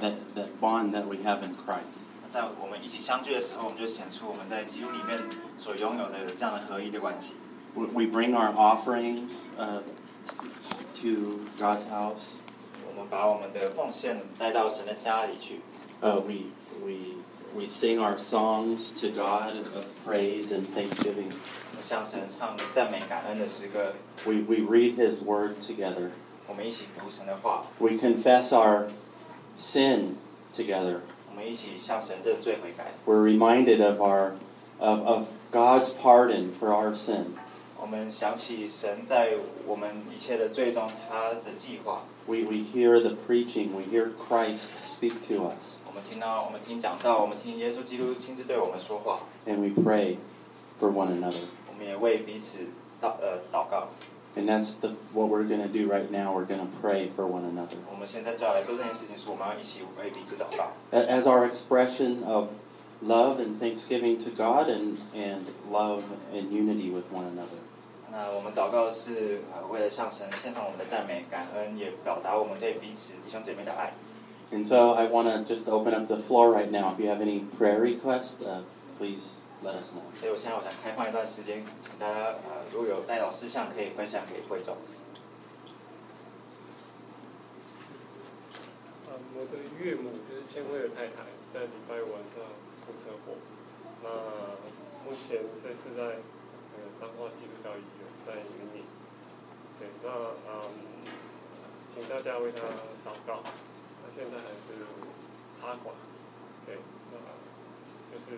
that, that bond that we have in Christ. 在我们一起相聚的时候，我们就显出我们在基督里面所拥有的这样的合一的关系。 We, we bring our offerings uh, to God's house. 我们把我们的奉献带到神的家里去， Uh, we, we, we sing our songs to God of praise and thanksgiving. 向神唱赞美感恩的诗歌。 We, we read His Word together. 我们一起读神的话， We confess our sin together. We're reminded of our of, of God's pardon for our sin. We, we hear the preaching, we hear Christ speak to us. And we pray for one another. 我们也为彼此祷呃祷告。 And that's the, what we're going to do right now. We're going to pray for one another. 我们现在就要来做这件事情，是我们要一起为彼此祷告。 A- As our expression of love and thanksgiving to God and, and love and unity with one another. 那我们祷告是呃为了向神献上我们的赞美感恩，也表达我们对彼此弟兄姐妹的爱。 And so I want to just open up the floor right now. If you have any prayer requests, uh, please let us know. 所以我现在我想开放一段时间，请大家呃如果有代祷事项可以分享给会众。啊，我的岳母就是千惠的太太，在礼拜五晚上出车祸，那目前这是在呃彰化基督教医院，在云林。对，那嗯，请大家为他祷告。他现在还是插管，对，那就是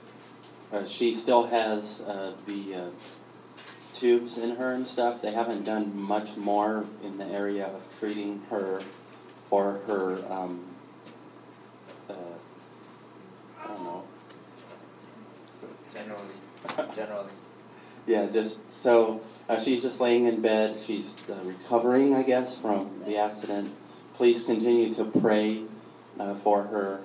uh, she still has uh, the uh, tubes in her and stuff. They haven't done much more in the area of treating her for her. Um, uh, I don't know. Generally, generally. Yeah, just so uh, she's just laying in bed. She's uh, recovering, I guess, from the accident. Please continue to pray uh, for her.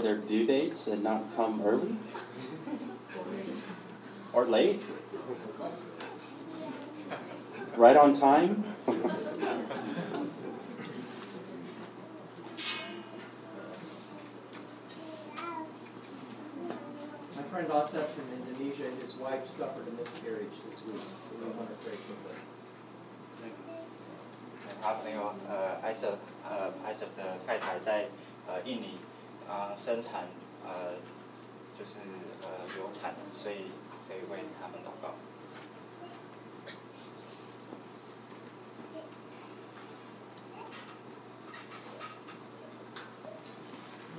their due dates and not come early or late. Right on time. My friend Asep's from Indonesia, his wife suffered a miscarriage this week, so we want to pray for her. 他朋友呃艾瑟呃艾瑟的太太在呃印尼 啊、生产呃就是呃流产，所以可以为他们祷告。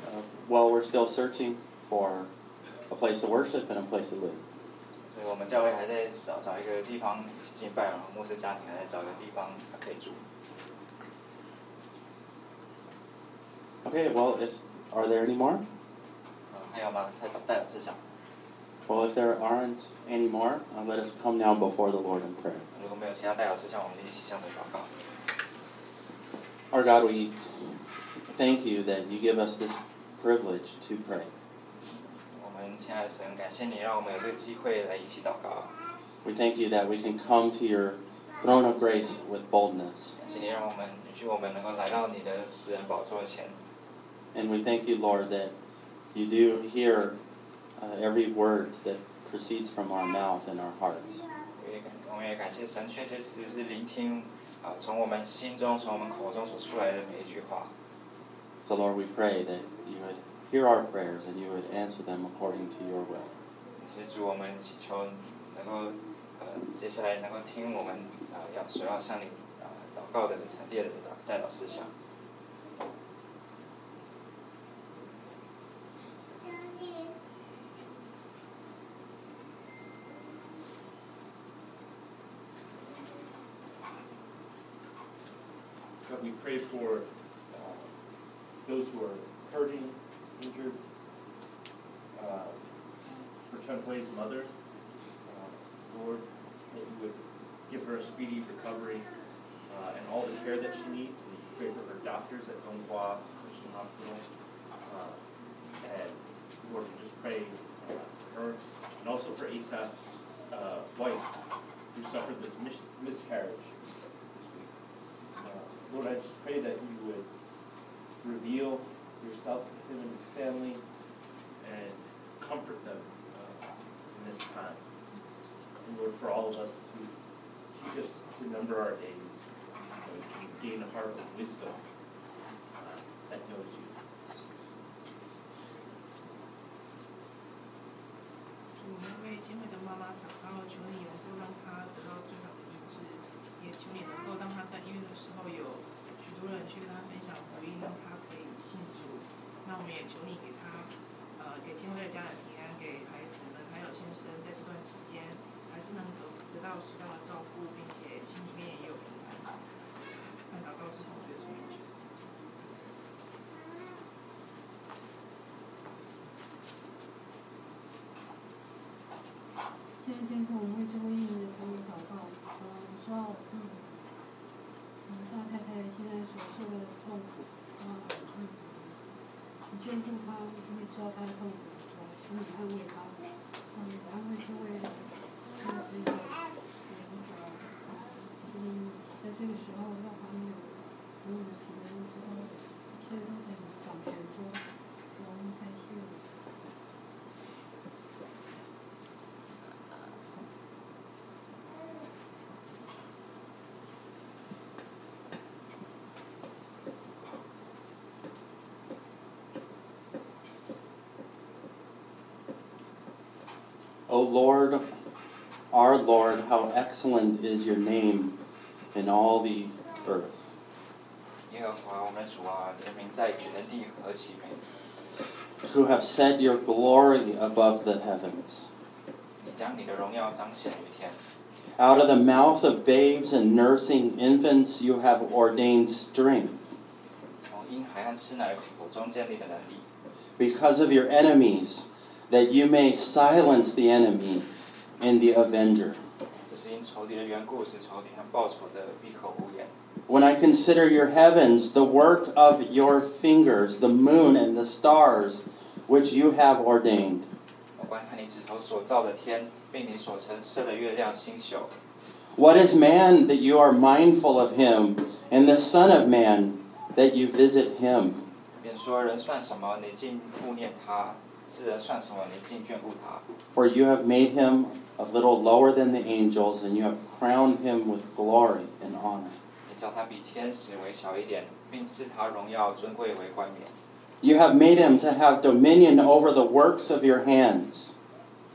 Uh, while we're still searching for a place to worship and a place to live. 所以我们教会还在找找一个地方一起敬拜，然后牧师家庭还在找一个地方可以住。 Okay, well, if are there any more? Well, if there aren't any more, uh, let us come now before the Lord in prayer. Our God, we thank you that you give us this privilege to pray. We thank you that we can come to your throne of grace with boldness. 感谢你让我们允许我们能够来到你的施恩宝座前。And we thank you, Lord, that you do hear uh, every word that proceeds from our mouth and our hearts. 我也感，我们也感谢神，确确实实是聆听啊、从我们心中、从我们口中所出来的每一句话。 So, Lord, we pray that you would hear our prayers and you would answer them according to your will. 也是主我们祈求能够呃接下来能够听我们啊、要所要向你啊、祷告的陈列的祷代祷事项。 We pray for uh, those who are hurting, injured, uh, for Chen Hui's mother. Uh, Lord, that you would give her a speedy recovery uh, and all the care that she needs. And pray for her doctors at Changhua Christian Hospital. Uh, and Lord, we just pray uh, for her and also for Asap's uh, wife who suffered this mis- miscarriage Lord, I just pray that you would reveal yourself to him and his family and comfort them uh, in this time. And Lord, for all of us to teach us to number our days, we gain a heart of wisdom uh, that knows you. 我也，求你能够让她得到最好的医治，也求你能够当他在医院的时候有许多人去跟他分享福音，让他可以信主。那我们也求你给他，呃，给亲爱的家人平安，给孩子们还有先生在这段期间还是能得得到适当的照顾，并且心里面也有平安。看祷告是从说他们他们从武那。O Lord, our Lord, how excellent is your name in all the earth. 耶和华我们的主啊，你的名在全地何其美！ who have set your glory above the heavens. 你将你的荣耀彰显于天。 Out of the mouth of babes and nursing infants, you have ordained strength. 从婴孩和吃奶口中建立的能力， because of your enemies, that you may silence the enemy and the avenger. 这是因仇敌的缘故，使仇敌和报仇的闭口无言。 When I consider your heavens, the work of your fingers, the moon and the stars, which you have ordained. 我观看你指头所造的天，并你所陈设的月亮星宿。 What is man that you are mindful of him, and the Son of Man that you visit him? 便说人算什么，你竟顾念他； 是人算什么，你竟眷顾他。 For you have made him a little lower than the angels, and you have crowned him with glory and honor. 你叫他比天使为小一点，并赐他荣耀尊贵为冠冕。 You have made him to have dominion over the works of your hands.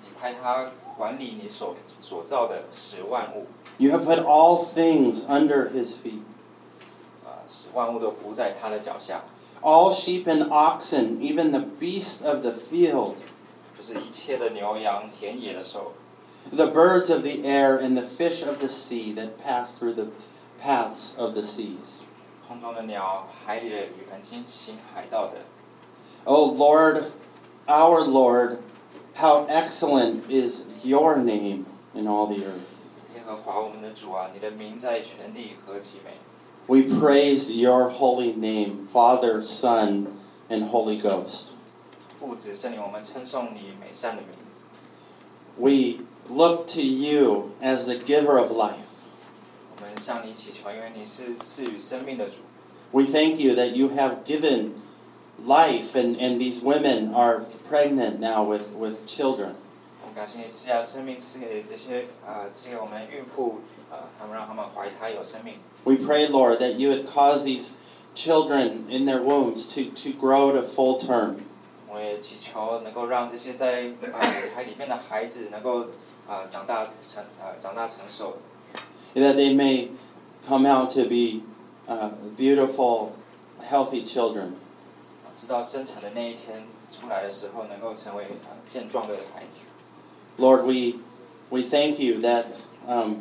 你派他管理你所所造的使万物， You have put all things under his feet. 啊、使万物都伏在他的脚下， All sheep and oxen, even the beasts of the field, 就是一切的牛羊、田野的兽， the birds of the air, and the fish of the sea that pass through the paths of the seas. 空中的鸟、海里的鱼，和经行海道的。 O Lord, our Lord, how excellent is your name in all the earth. 耶和华我们的主啊，你的名在全地何其美！ We praise your holy name, Father, Son, and Holy Ghost. 父子圣灵，我们称颂你美善的名。 We look to you as the giver of life. 我们向你祈求，因为你是赐予生命的主。 We thank you that you have given life, and, and these women are pregnant now with, with children. 我们感谢你赐下生命，赐给这些呃，赐给我们的孕妇， 呃，他们让他们怀胎有生命。 We pray, Lord, that you would cause these children in their wombs to, to grow to full term. 我们也祈求能够让这些在啊海里面的孩子能够啊长大成啊长大成熟， that they may come out to be uh, beautiful, healthy children. 啊直到生产的那一天出来的时候，能够成为啊健壮的孩子。 Lord, we, we thank you that um, w-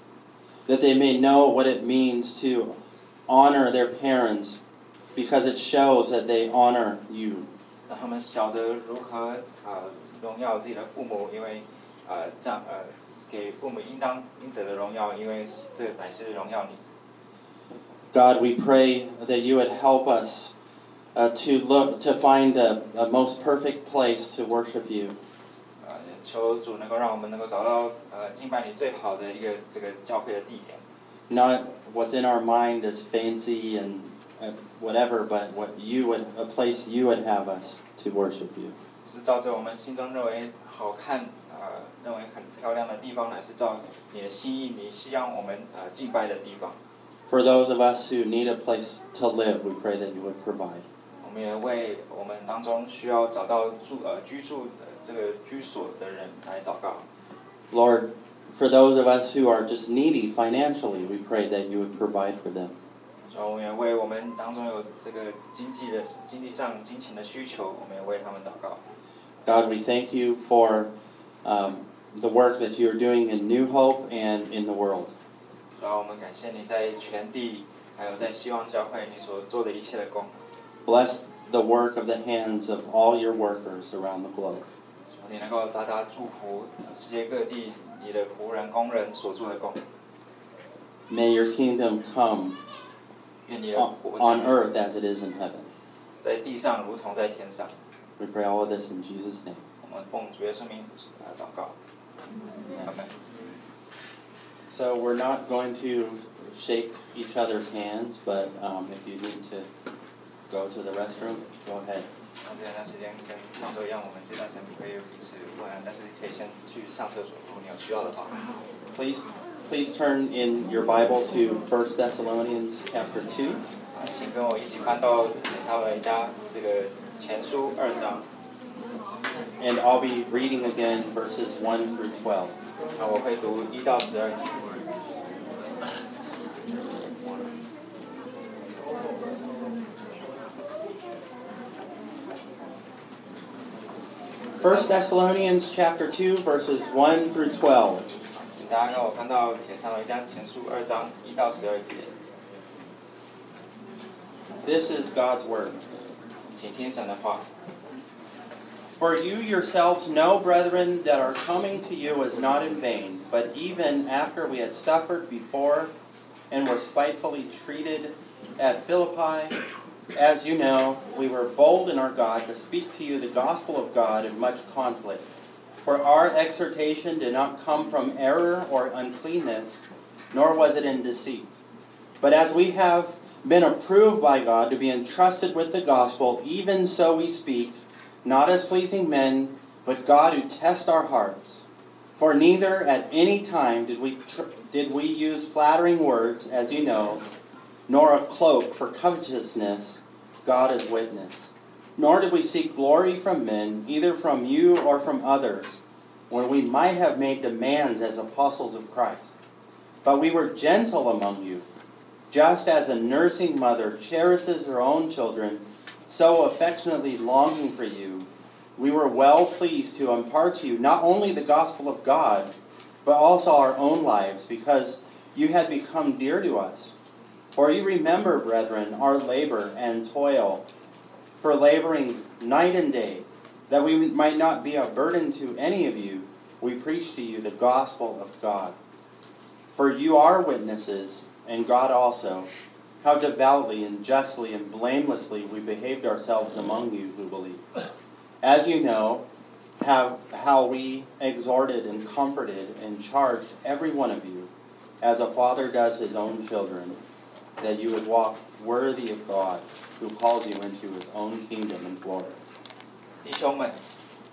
That they may know what it means to honor their parents because it shows that they honor you. 让他们晓得如何啊荣耀自己的父母，因为啊这样呃给父母应当应得的荣耀，因为这乃是荣耀你。 God, we pray that you would help us uh, to look to find the, the most perfect place to worship you. 啊，也求主能够让我们能够找到呃敬拜你最好的一个这个教会的地点， Not what's in our mind is fancy and uh, whatever, but what you would a place you would have us to worship you. 不是照着我们心中认为好看啊、认为很漂亮的地方，乃是照你的心意，你希望我们呃敬拜的地方。 For those of us who need a place to live, we pray that you would provide. 我们也为我们当中需要找到住呃居住的 这个居所的人来祷告。 Lord, for those of us who are just needy financially, we pray that you would provide for them. 所以我们也为我们当中有这个经济的经济上金钱的需求，我们也为他们祷告。 God, we thank you for um, the work that you are doing in New Hope and in the world. 然后我们感谢你在全地，还有在希望教会你所做的一切的工， Bless the work of the hands of all your workers around the globe. 求你能够大大祝福呃世界各地你的仆人工人所做的工。 May your kingdom come 愿你的 on, 国 on 家 earth as it is in heaven. 在地上如同在天上。 We pray all of this in Jesus' name. 我们奉主耶稣名来祷告。阿门。 So we're not going to shake each other's hands, but um, if you need to go to the restroom, go ahead. 那这段时间跟上周一样，我们这段时间不会彼此问安，但是可以先去上厕所，如果你有需要的话。 Please, please turn in your Bible to 1 Thessalonians chapter 2. 啊，请跟我一起翻到铁撒罗尼迦这个前书二章， And I'll be reading again verses 1 through 12. 啊，我会读一到十二节。 1 Thessalonians chapter 2 verses 1 through 12. 请大家让我看到铁撒罗尼迦前书二章一到十二节， This is God's word. 请听神的话。 For you yourselves know, brethren, that our coming to you was not in vain, but even after we had suffered before and were spitefully treated at Philippi, as you know, we were bold in our God to speak to you the gospel of God in much conflict. For our exhortation did not come from error or uncleanness, nor was it in deceit. But as we have been approved by God to be entrusted with the gospel, even so we speak, not as pleasing men, but God who tests our hearts. For neither at any time did we tr- did we use flattering words, as you know, nor a cloak for covetousness. God is witness. Nor did we seek glory from men, either from you or from others, when we might have made demands as apostles of Christ. But we were gentle among you, just as a nursing mother cherishes her own children so affectionately longing for you, we were well pleased to impart to you not only the gospel of God, but also our own lives, because you had become dear to us. For you remember, brethren, our labor and toil, for laboring night and day, that we might not be a burden to any of you, we preach to you the gospel of God. For you are witnesses, and God also, how devoutly and justly and blamelessly we behaved ourselves among you who believe. As you know, have how we exhorted and comforted and charged every one of you, as a father does his own children, that you would walk worthy of God, who calls you into his own kingdom and glory. 弟兄们，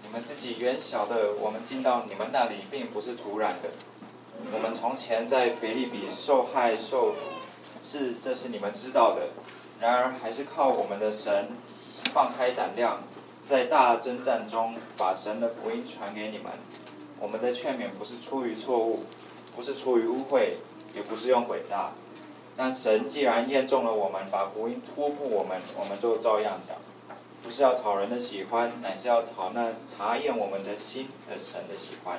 你们自己原晓得，我们进到你们那里并不是突然的。我们从前在腓利比受害受苦，是这是你们知道的。然而还是靠我们的神放开胆量，在大征战中把神的福音传给你们。我们的劝勉不是出于错误，不是出于污秽，也不是用诡诈。但神既然验中了我们，把福音托付我们，我们就照样讲。不是要讨人的喜欢，乃是要讨那查验我们的心的神的喜欢。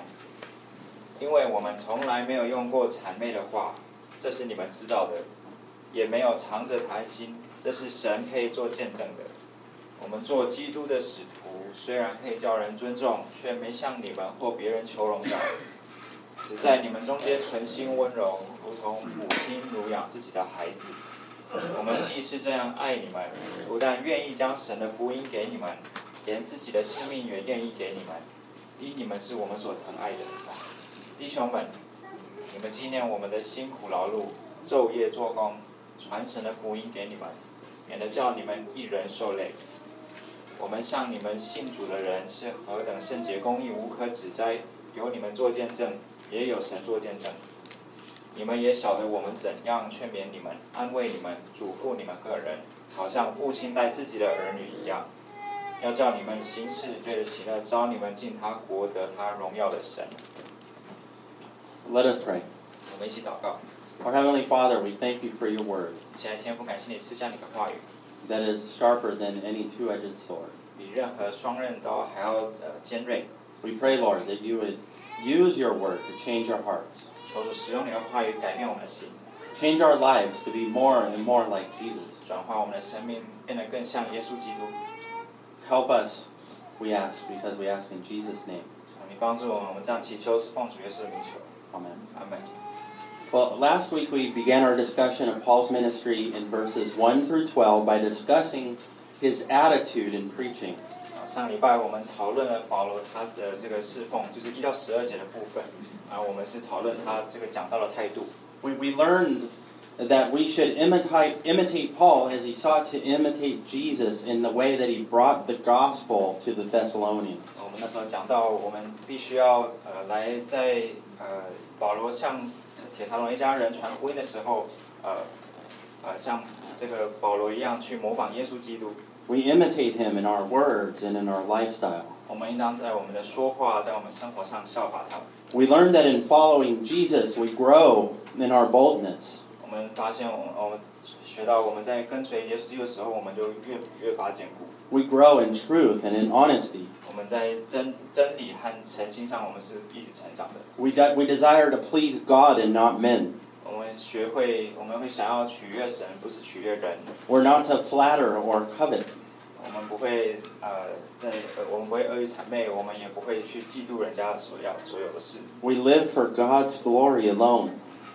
因为我们从来没有用过谄媚的话，这是你们知道的；也没有藏着谈心，这是神可以做见证的。我们做基督的使徒，虽然可以叫人尊重，却没向你们或别人求荣耀，只在你们中间存心温柔，如同母亲乳养自己的孩子。我们既是这样爱你们，不但愿意将神的福音给你们，连自己的性命也愿意给你们，因你们是我们所疼爱的。弟兄们，你们纪念我们的辛苦劳碌，昼夜做工，传神的福音给你们，免得叫你们一人受累。我们向你们信主的人是何等圣洁公义，无可指摘，有你们做见证，也有神做见证。你们也晓得我们怎样劝勉你们、安慰你们、嘱咐你们个人，好像父亲待自己的儿女一样，要叫你们行事对得起那招你们进他国得他荣耀的神。 Let us pray. 我们一起祷告， Our Heavenly Father, we thank you for your word 亲爱的天父，感谢你赐下你的话语， that is sharper than any two edged sword. 比任何双刃刀还要呃尖锐。 We pray, Lord, that you would use your word to change our hearts, 求主使用你的话语改变我们的心， change our lives to be more and more like Jesus. 转化我们的生命，变得更像耶稣基督。 Help us, we ask, because we ask in Jesus' name. 求你帮助我们，我们这样祈求是奉主耶稣的名求。 Amen. 阿门。 Well, last week we began our discussion of Paul's ministry in verses 1 through 12 by discussing his attitude in preaching. 上礼拜我们讨论了保罗他的这个侍奉，就是一到十二节的部分啊，我们是讨论他这个讲到的态度。We we learned that we should imitate imitate Paul as he sought to imitate Jesus in the way that he brought the gospel to the Thessalonians。我们那时候讲到，我们必须要呃来在呃保罗向帖撒罗尼迦人传福音的时候，呃呃像这个保罗一样去模仿耶稣基督。we imitate him in our words and in our lifestyle. We learn that in following Jesus, we grow in our boldness. We grow in truth and in honesty. We, de- we desire to please God and not men. We're not to flatter or covet. 我们不会呃，在呃，我们不会恶意谄媚，我们也不会去嫉妒人家所要所有的事。 We live for God's glory alone.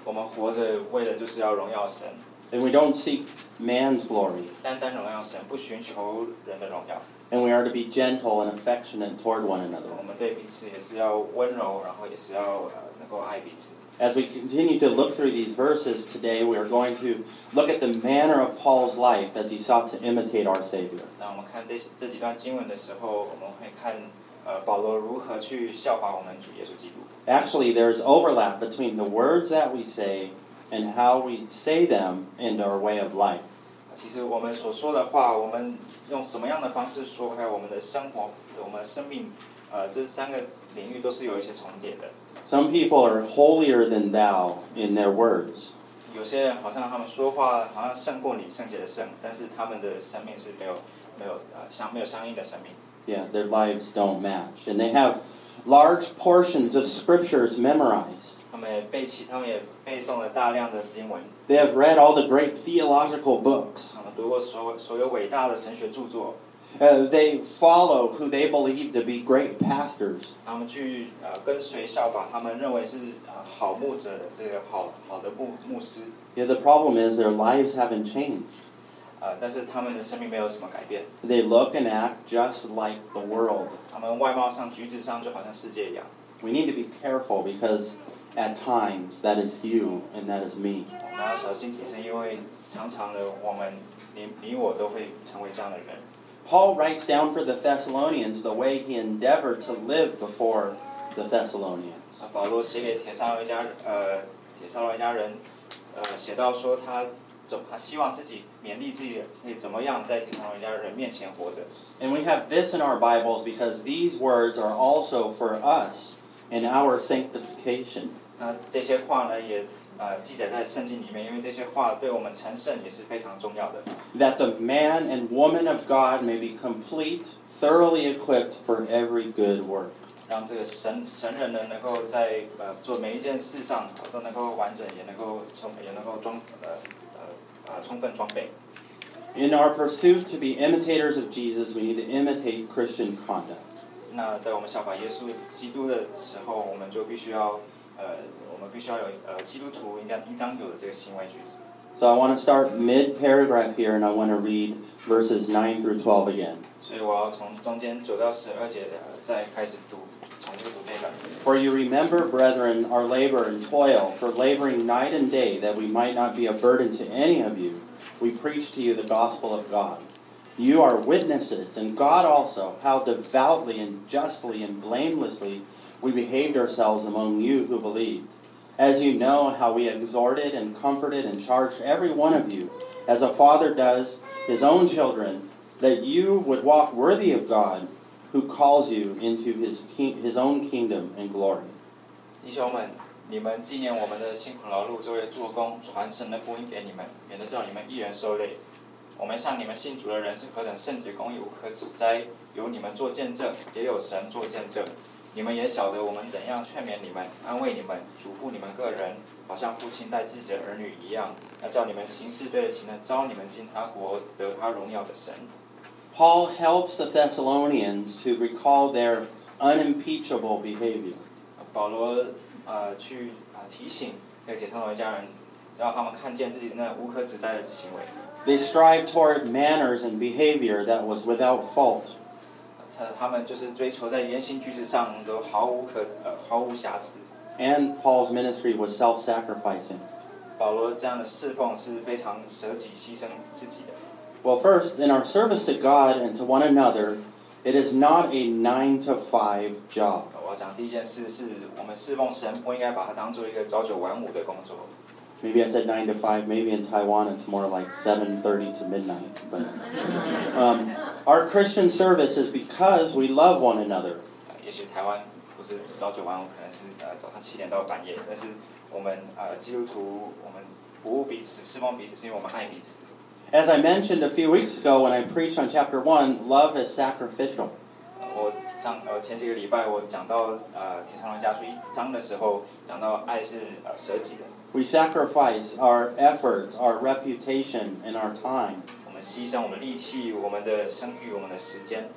我们活着为的就是要荣耀神， And we don't seek man's glory. 单单荣耀神，不寻求人的荣耀。 And we are to be gentle and affectionate toward one another. 我们对彼此也是要温柔，然后也是要呃能够爱彼此。 As we continue to look through these verses today, we are going to look at the manner of Paul's life as he sought to imitate our Savior. 当我们看这这几段经文的时候，我们会看呃保罗如何去效法我们主耶稣基督。 Actually, there's overlap between the words that we say and how we say them in our way of life. 其实我们所说的话，我们用什么样的方式说，还有我们的生活、我们的生命，呃，这三个领域都是有一些重叠的。 Some people are holier than thou in their words. 有些人好像他们说话好像胜过你圣洁的圣，但是他们的生命是没有没有呃相没有相应的生命。 Yeah, their lives don't match. And they have large portions of scriptures memorized. 他们也背起，他们也背诵了大量的经文， They have read all the great theological books. 他们读过所所有伟大的神学着作， Uh, they follow who they believe to be great pastors. 他们去呃跟随效法，他们认为是呃好牧者的这个好好的牧牧师。 Yeah, the problem is their lives haven't changed. 呃，但是他们的生命没有什么改变， They look and act just like the world. 他们外貌上、举止上就好像世界一样。 We need to be careful because at times that is you and that is me. 我们要小心谨慎，因为常常的我们你你我都会成为这样的人。 Paul writes down for the Thessalonians the way he endeavored to live before the Thessalonians. 啊，保罗写给铁撒罗尼迦呃铁撒罗尼迦人，呃写到说他怎他希望自己勉励自己可以怎么样在铁撒罗尼迦人面前活着。 And we have this in our Bibles because these words are also for us in our sanctification. 那这些话呢也 呃记载在圣经里面，因为这些话对我们成圣也是非常重要的。 That the man and woman of God may be complete, thoroughly equipped for every good work. 让这个神神人呢，能够在呃做每一件事上呃都能够完整，也能够充也能够装呃呃呃充分装备。 In our pursuit to be imitators of Jesus, we need to imitate Christian conduct. 那在我们效法耶稣基督的时候，我们就必须要 呃我们必须要有呃基督徒应该应当有的这个行为举止。 So I want to start mid paragraph here and I want to read verses 9 through 12 again. 所以我要从中间九到十二节呃再开始读，重新读这个。 For you remember, brethren, our labor and toil, for laboring night and day, that we might not be a burden to any of you. We preach to you the gospel of God. You are witnesses, and God also, how devoutly and justly and blamelessly we behaved ourselves among you who believed. As you know how we exhorted and comforted and charged every one of you, as a father does his own children, that you would walk worthy of God, who calls you into his, king, his own kingdom and glory. 弟兄们，你们纪念我们的辛苦劳碌，作为做工传神的福音给你们，免得叫你们一人受累。我们向你们信主的人是何等圣洁、公义、无可指摘，有你们做见证，也有神做见证。 你们也晓得我们怎样劝勉你们、安慰你们、嘱咐你们个人，好像父亲待自己的儿女一样，要叫你们行事对得起那招你们进他国、得他荣耀的神。Paul helps the Thessalonians to recall their unimpeachable behavior. 保罗呃去啊、提醒那个铁上罗尼迦人，让他们看见自己那无可指摘的行为。They strive toward manners and behavior that was without fault. 他他们就是追求在言行举止上都毫无可呃毫无瑕疵。 And Paul's ministry was self sacrificing. 保罗这样的侍奉是非常舍己牺牲自己的。 Well, first, in our service to God and to one another, it is not a 9 to 5 job. 我要讲第一件事是我们侍奉神不应该把它当做一个朝九晚五的工作。 Maybe I said 9 to 5. Maybe in Taiwan it's more like 7:30 to midnight. But um, our Christian service is because we love one another. 呃也许台湾不是朝九晚五，可能是呃早上七点到半夜，但是我们呃基督徒我们服务彼此、侍奉彼此，是因为我们爱彼此。 As I mentioned a few weeks ago when I preached on chapter 1, love is sacrificial. 呃我上呃前几个礼拜我讲到呃《铁上龙家书》一章的时候，讲到爱是呃舍己的。 We sacrifice our effort, our reputation, and our time. 我们牺牲我们的力气、我们的声誉、我们的时间。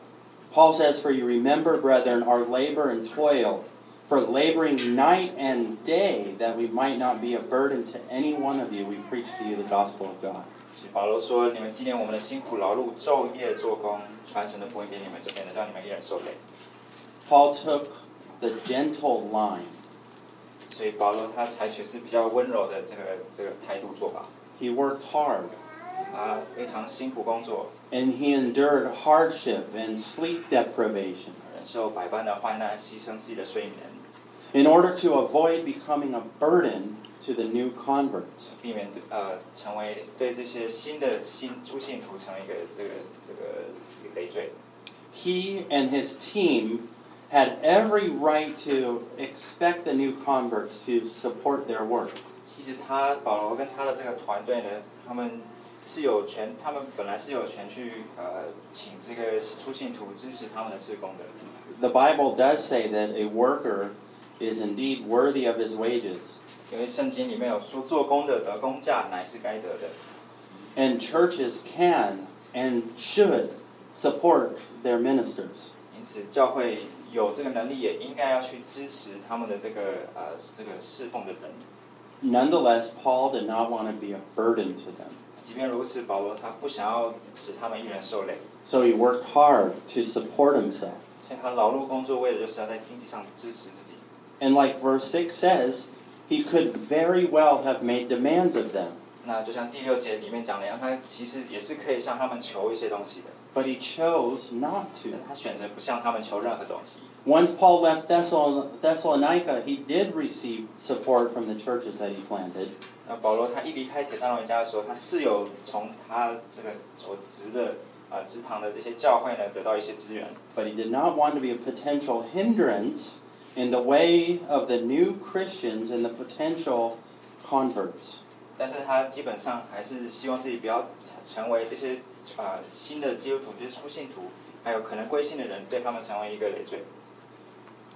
Paul says, For you remember, brethren, our labor and toil, for laboring night and day, that we might not be a burden to any one of you, we preach to you the gospel of God. 所以保罗说：“你们纪念我们的辛苦劳碌，昼夜做工，传神的福音给你们，就免得叫你们一人受累。 Paul took the gentle line. ” 所以保罗他采取是比较温柔的这个这个态度做法， He worked hard, 他非常辛苦工作， and he endured hardship and sleep deprivation 忍受百般的患难，牺牲自己的睡眠， in order to avoid becoming a burden to the new converts. 避免呃成为对这些新的新出信徒成为一个这个这个一个累赘。 He and his team had every right to expect the new converts to support their work. 其实他保罗跟他的这个团队呢，他们是有权，他们本来是有权去呃请这个出信徒支持他们的事工的。 The Bible does say that a worker is indeed worthy of his wages, 因为圣经里面有说，做工的得工价乃是该得的。 and churches can and should support their ministers. 因此，教会 有这个能力，也应该要去支持他们的这个呃这个侍奉的人。 Nonetheless, Paul did not want to be a burden to them. 即便如此，保罗他不想要使他们一人受累， So he worked hard to support himself. 所以他劳碌工作，为的就是要在经济上支持自己。 And like verse 6 says, he could very well have made demands of them, 那就像第六节里面讲的一样，他其实也是可以向他们求一些东西的， but he chose not 但 to. 是他选择不向他们求任何东西。 Once Paul left Thessalon- Thessalonica, he did receive support from the churches that he planted, 那保罗他一离开铁上人家的时候，他是有从他这个所职的呃职堂的这些教会呢得到一些资源， but he did not want to be a potential hindrance in the way of the new Christians and the potential converts. 但是他基本上还是希望自己不要成成为这些 呃新的基督徒，就是初信徒，还有可能归信的人，对他们成为一个累赘。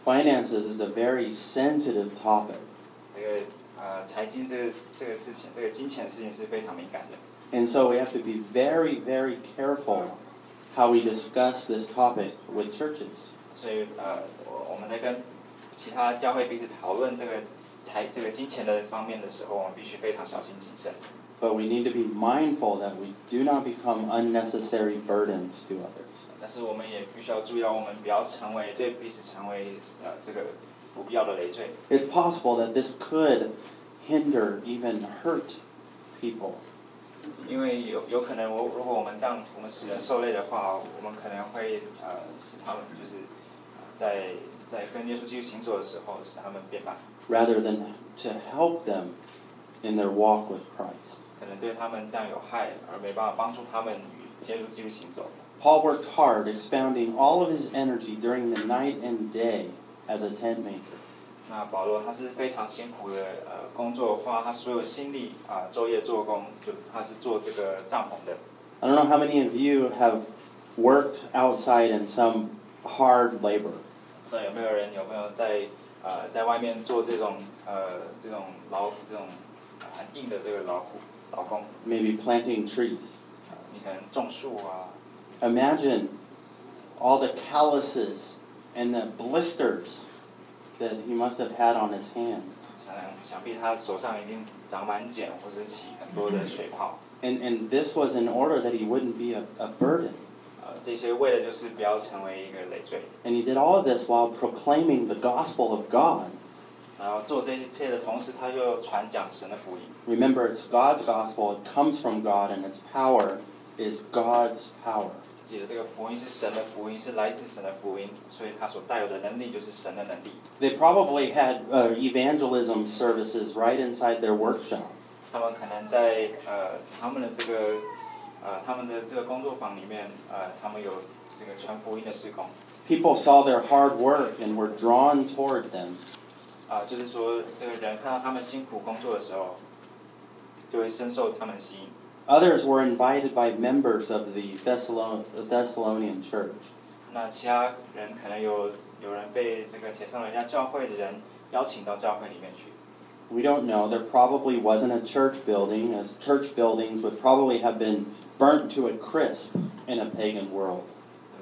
Finances is a very sensitive topic, 这个呃财经这个这个事情，这个金钱的事情是非常敏感的。and so we have to be very, very careful how we discuss this topic with churches. 所以呃，我我们在跟其他教会彼此讨论这个财这个金钱的方面的时候，我们必须非常小心谨慎。But we need to be mindful that we do not become unnecessary burdens to others. 但是我们也必须要注意到，我们不要成为对彼此成为呃这个不必要的累赘。 It's possible that this could hinder, even hurt people. 因为有有可能我，如果我们这样我们使人受累的话，我们可能会呃使他们就是呃在在跟耶稣继续行走的时候，使他们变慢， rather than to help them in their walk with Christ. 可能对他们这样有害，而没办法帮助他们与耶稣继续行走。 Paul worked hard, expounding all of his energy during the night and day as a tent maker. 那保罗他是非常辛苦的呃工作，花他所有心力啊、昼夜做工，就他是做这个帐篷的。 I don't know how many of you have worked outside in some hard labor. 不知道有没有人有没有在呃在外面做这种呃这种劳这种呃很硬的这个劳苦 劳工， maybe planting trees. 呃你可能种树啊， Imagine all the calluses and the blisters that he must have had on his hands. 想想想必他手上一定长满茧，或者起很多的水泡。 And, and this was in order that he wouldn't be a, a burden. 呃，这些为的就是不要成为一个累赘， And he did all of this while proclaiming the gospel of God. Remember, it's God's gospel, it comes from God, and its power is God's power. 记得这个福音是神的福音，是来自神的福音，所以他所带有的能力就是神的能力。 They probably had uh, evangelism services right inside their workshop. 他们可能在呃他们的这个呃他们的这个工作坊里面，呃他们有这个传福音的施工， People saw their hard work and were drawn toward them. 啊、就是说这个人看到他们辛苦工作的时候，就会深受他们的吸引。 Others were invited by members of the Thessalon- Thessalonian church. 那其他人可能有有人被这个铁上人家教会的人邀请到教会里面去。 We don't know. There probably wasn't a church building, as church buildings would probably have been burnt to a crisp in a pagan world.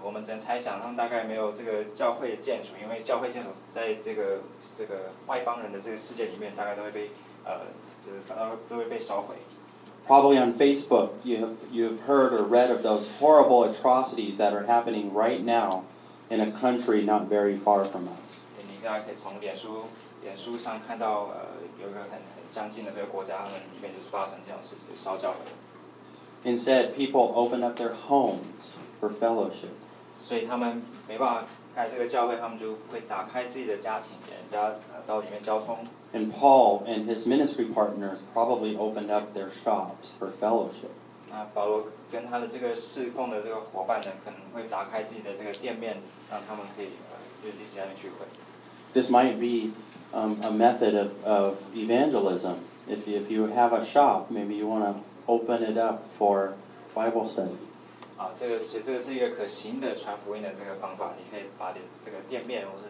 我们只能猜想，他们大概没有这个教会的建筑，因为教会建筑在这个这个外邦人的这个世界里面，大概都会被呃，就是都都会被烧毁。 Probably on Facebook, you have you've heard or read of those horrible atrocities that are happening right now in a country not very far from us. 你大家可以从脸书脸书上看到，呃，有一个很很相近的这个国家，他们里面就是发生这种事情，就是烧教会。 Instead, people open up their homes for fellowship. 所以他们没办法盖这个教会，他们就会打开自己的家庭，给人家呃到里面交通。 And Paul and his ministry partners probably opened up their shops for fellowship. 那保罗跟他的这个侍奉的这个伙伴呢，可能会打开自己的这个店面，让他们可以呃，就一起在那边聚会。 This might be um, a method of, of evangelism. If you, if you have a shop, maybe you want to open it up for Bible study. 啊，这个所以这个是一个可行的传福音的这个方法，你可以把你这个店面或者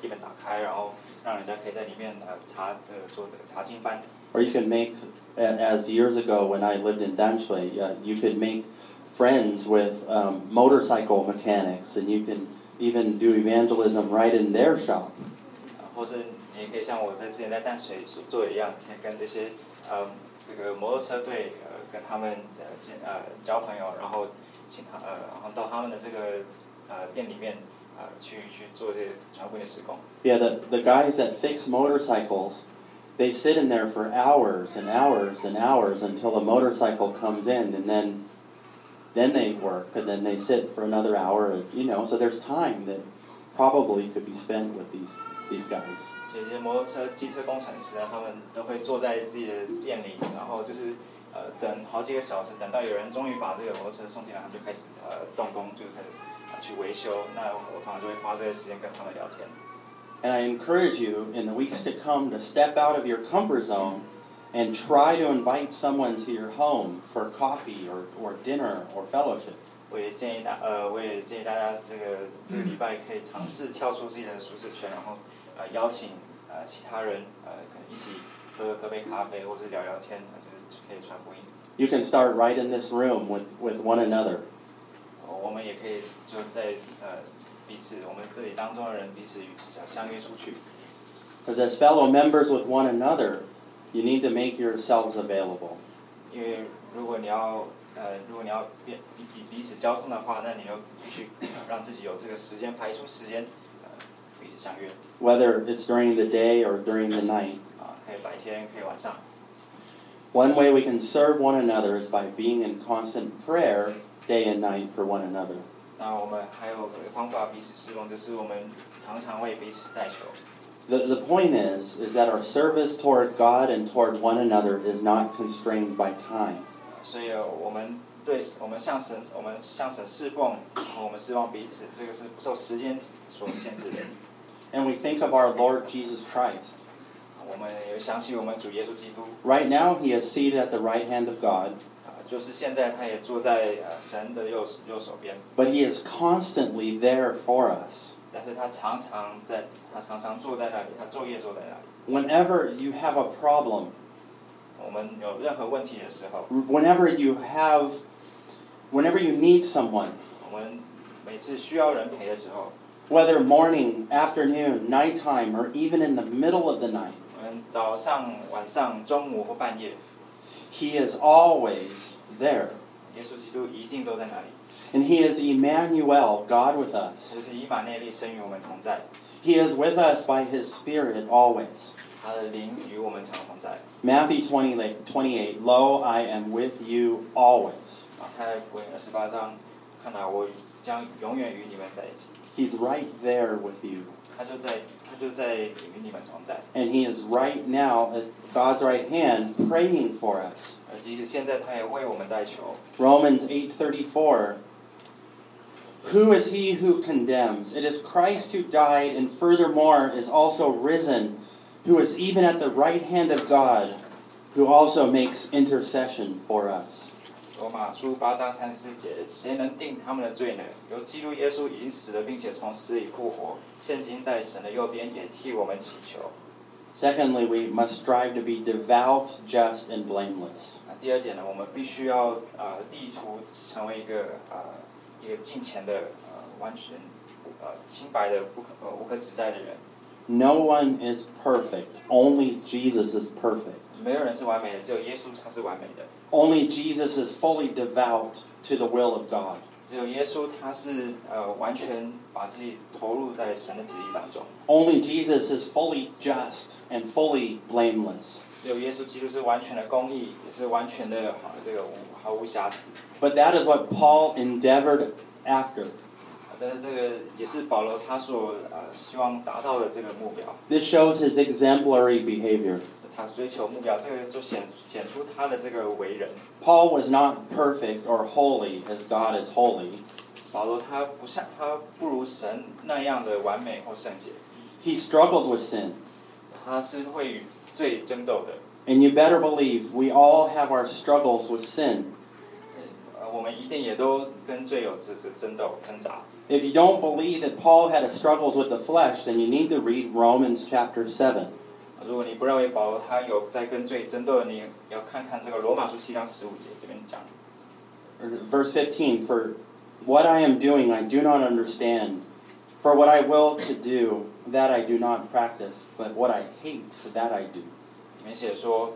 店面打开，然后让人家可以在里面呃查这个做这个查经班。Or you can make, as years ago when I lived in Danshui, uh, you could make friends with um, motorcycle mechanics and you can even do evangelism right in their shop. 啊或是 你也可以像我在之前在淡水所做的一样，可以跟这些呃这个摩托车队呃 跟他们呃见呃交朋友，然后请他呃然后到他们的这个呃店里面呃去去做这传福音的施工。 Yeah, the, the guys that fix motorcycles, they sit in there for hours and hours and hours until the motorcycle comes in and then then they work and then they sit for another hour, you know, so there's time that probably could be spent with these these guys. 所以这些摩托车、机车工程师啊，他们都会坐在自己的店里，然后就是呃等好几个小时，等到有人终于把这个摩托车送进来，他们就开始呃动工，就开始呃去维修。那我通常就会花这个时间跟他们聊天。And I encourage you in the weeks to come to step out of your comfort zone and try to invite someone to your home for coffee or, or dinner or fellowship. 我也建议大呃，我也建议大家这个这个礼拜可以尝试跳出自己的舒适圈，然后呃邀请呃其他人呃可能一起喝喝杯咖啡，或是聊聊天，呃就是可以传播音。You can start right in this room with, with one another. 呃我们也可以就在呃彼此我们这里当中的人彼此与相相约出去。Because as fellow members with one another, you need to make yourselves available. 因为如果你要呃，如果你要彼彼彼彼此交通的话，那你就必须呃让自己有这个时间排出时间，呃，彼此相约 whether it's during the day or during the night. 啊，可以白天，可以晚上。 One way we can serve one another is by being in constant prayer day and night for one another. 那我们还有个方法彼此侍奉，就是我们常常为彼此代求。 The, the point is, is that our service toward God and toward one another is not constrained by time. 所以呃我们对我们向神，我们向神侍奉，然后我们侍奉彼此，这个是不受时间所限制的。 and we think of our Lord Jesus Christ. Right now, he is seated at the right hand of God. But he is constantly there for us. Whenever you have a problem, whenever you have, whenever you need someone, 我们每次需要人陪的时候， whether morning, afternoon, nighttime, or even in the middle of the night, 我们早上、晚上、中午或半夜， he is always there. 耶稣基督一定都在那里。 And he is Emmanuel, God with us. 就是以马内利生与我们同在， He is with us by his Spirit always. 他的灵与我们常同在。 Matthew 20, like 28, Lo, I am with you always. 啊，他在福音二十八章，看到我将永远与你们在一起。 He's right there with you. 他就在，他就在与你们同在。 And he is right now at God's right hand praying for us. 而即使现在，他也为我们代求。 Romans 8:34 Who is he who condemns? It is Christ who died and furthermore is also risen, who is even at the right hand of God, who also makes intercession for us. 罗马书八章三十四节，谁能定他们的罪呢？有基督耶稣已经死了，并且从死里复活，现今在神的右边，也替我们祈求。Secondly, we must strive to be devout, just, and blameless. 那第二点呢，我们必须要呃力图成为一个呃一个敬虔的呃完全呃清白的不可呃无可指摘的人。No one is perfect. Only Jesus is perfect. 没有人是完美的，只有耶稣他是完美的。Only Jesus is fully devout to the will of God. 只有耶稣他是呃完全把自己投入在神的旨意当中。 Only Jesus is fully just and fully blameless. 只有耶稣基督是完全的公义，也是完全的好这个无毫无瑕疵。 But that is what Paul endeavored after. 但是这个也是保罗他所呃希望达到的这个目标， This shows his exemplary behavior. 他追求目标，这个就显显出他的这个为人。 Paul was not perfect or holy as God is holy. 保罗他不像他不如神那样的完美或圣洁， He struggled with sin. 他是会与罪争斗的。 And you better believe we all have our struggles with sin. 呃，我们一定也都跟罪有这这争斗挣扎。 If you don't believe that Paul had a struggles with the flesh, then you need to read Romans chapter 7. 如果你不认为保罗他有在跟罪争斗，你要看看这个罗马书七章十五节这边讲， Or Verse 15 For what I am doing I do not understand. For what I will to do, that I do not practice, but what I hate, that I do. 里面写说，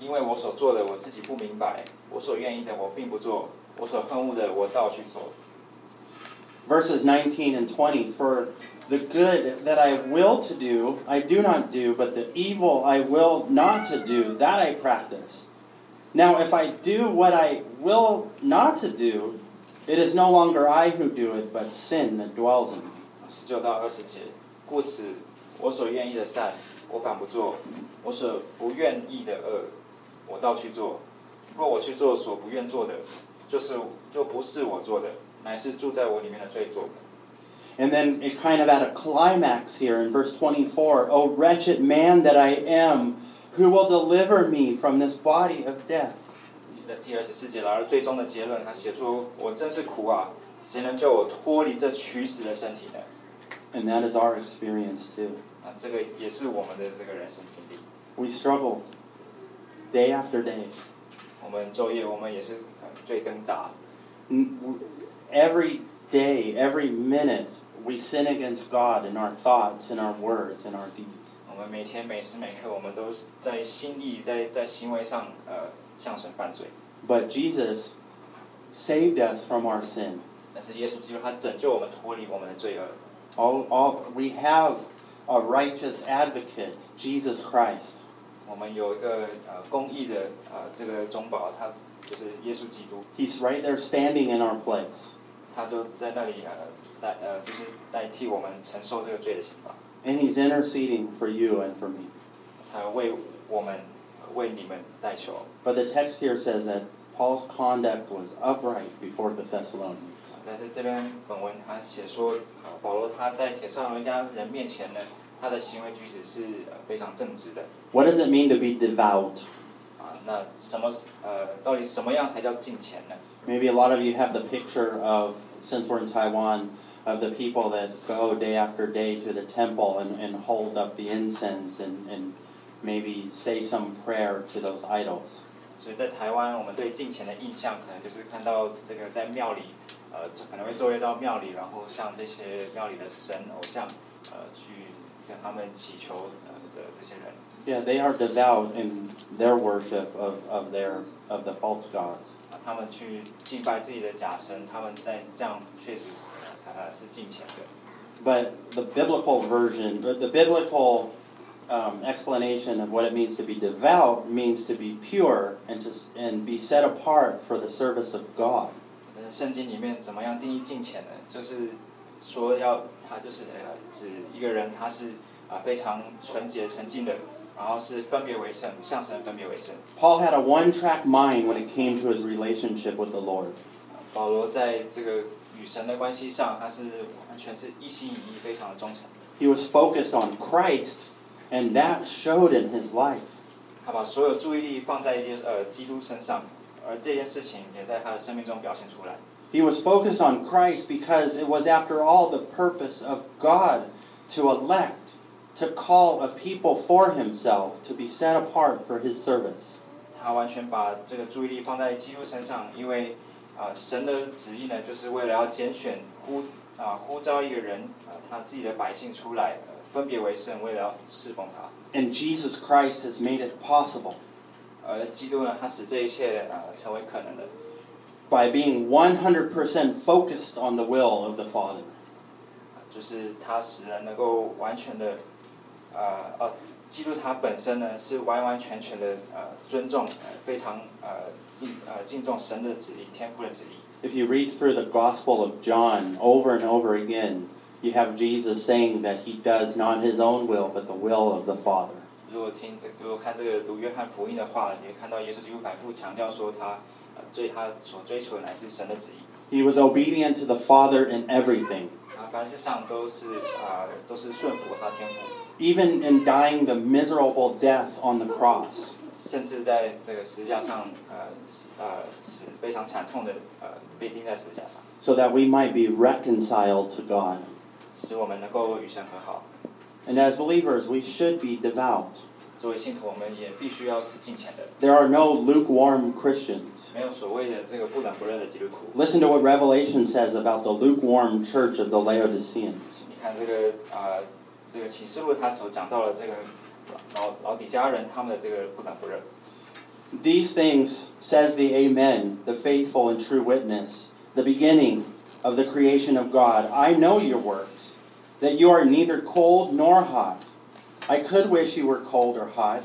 因为我所做的我自己不明白，我所愿意的我并不做，我所恨恶的我倒去做。 Verses 19 and 20 For the good that I will to do, I do not do, but the evil I will not to do, that I practice. Now, if I do what I will not to do, it is no longer I who do it, but sin that dwells in me. 十九到二十节，故此我所愿意的善，我反不做；我所不愿意的恶，我倒去做。若我去做所不愿做的，就是就不是我做的， 乃是住在我里面的罪做的。 And then it kind of at a climax here in verse 24 O wretched man that I am, who will deliver me from this body of death? 的第二十四节，然而最终的结论，他写说：“我真是苦啊！谁能救我脱离这屈死的身体呢 And that is our experience too.？” 啊，这个也是我们的这个人生经历。 We struggle day after day. 我们昼夜，我们也是呃最挣扎。 N- w- Every day, every minute, we sin against God in our thoughts, in our words, in our deeds. 我们每天每时每刻，我们都是在心意、在在行为上，呃，向神犯罪。 But Jesus saved us from our sin. 但是耶稣基督他拯救我们脱离我们的罪恶。 All, all, we have a righteous advocate, Jesus Christ. 我们有一个呃公义的呃这个中保，他就是耶稣基督， He's right there standing in our place. 他就在那里呃代呃就是代替我们承受这个罪的刑罚。And he's interceding for you and for me. 他为我们为你们代求。But the text here says that Paul's conduct was upright before the Thessalonians. 但是这边本文他写说，保罗他在帖撒罗尼迦人面前呢，他的行为举止是非常正直的。What does it mean to be devout? 啊，那什么呃，到底什么样才叫敬虔呢？Maybe a lot of you have the picture of since we're in Taiwan, of the people that go day after day to the temple and, and hold up the incense and, and maybe say some prayer to those idols. 所以在台湾，我们对敬虔的印象，可能就是看到这个在庙里，呃，这可能会昼夜到庙里，然后向这些庙里的神偶像，呃，去跟他们祈求呃的这些人。 Yeah, they are devout in their worship of, of their of the false gods. 啊，他们去敬拜自己的假神，他们在这样确实是呃是敬虔的。 But the biblical version, or the biblical um, explanation of what it means to be devout means to be pure and to s- and be set apart for the service of God. 呃，圣经里面怎么样定义敬虔呢？就是说要他就是呃指一个人他是啊、非常纯洁纯净的， 然后是分别为圣，向神分别为圣。 Paul had a one-track mind when it came to his relationship with the Lord. 保罗在这个与神的关系上，他是完全是一心一意，非常的忠诚。 He was focused on Christ, and that showed in his life. 他把所有注意力放在耶呃基督身上，而这件事情也在他的生命中表现出来。 He was focused on Christ because it was, after all, the purpose of God to elect, to call a people for himself, to be set apart for his service. 他完全把这个注意力放在基督身上，因为啊、神的旨意呢，就是为了要拣选呼啊、呼召一个人啊、他自己的百姓出来，呃分别为圣，为了要侍奉他。 And Jesus Christ has made it possible 而基督呢，他使这一切啊、成为可能的， by being 100% focused on the will of the Father. 啊就是他使人能够完全的，呃哦，基督他本身呢是完完全全的呃尊重，呃非常呃敬呃敬重神的旨意、天父的旨意。 If you read through the Gospel of John over and over again, you have Jesus saying that he does not his own will, but the will of the Father. 如果听这，如果看这个读约翰福音的话，你会看到耶稣基督反复强调说他，呃，追他所追求的乃是神的旨意， He was obedient to the Father in everything, 啊，凡事上都是啊、都是顺服他天父， even in dying the miserable death on the cross. 甚至在这个十字架上，呃，死呃死非常惨痛的呃被钉在十字架上， so that we might be reconciled to God. 使我们能够与神和好。 And as believers, we should be devout. 作为信徒，我们也必须要是敬虔的。There are no lukewarm Christians. Listen to what Revelation says about the lukewarm church of the Laodiceans. 你看这个啊、呃，这个启示录他所讲到了这个老老底嘉人他们的这个不冷不热。These things says the Amen, the faithful and true witness, the beginning of the creation of God. I know your works, that you are neither cold nor hot. I could wish you were cold or hot.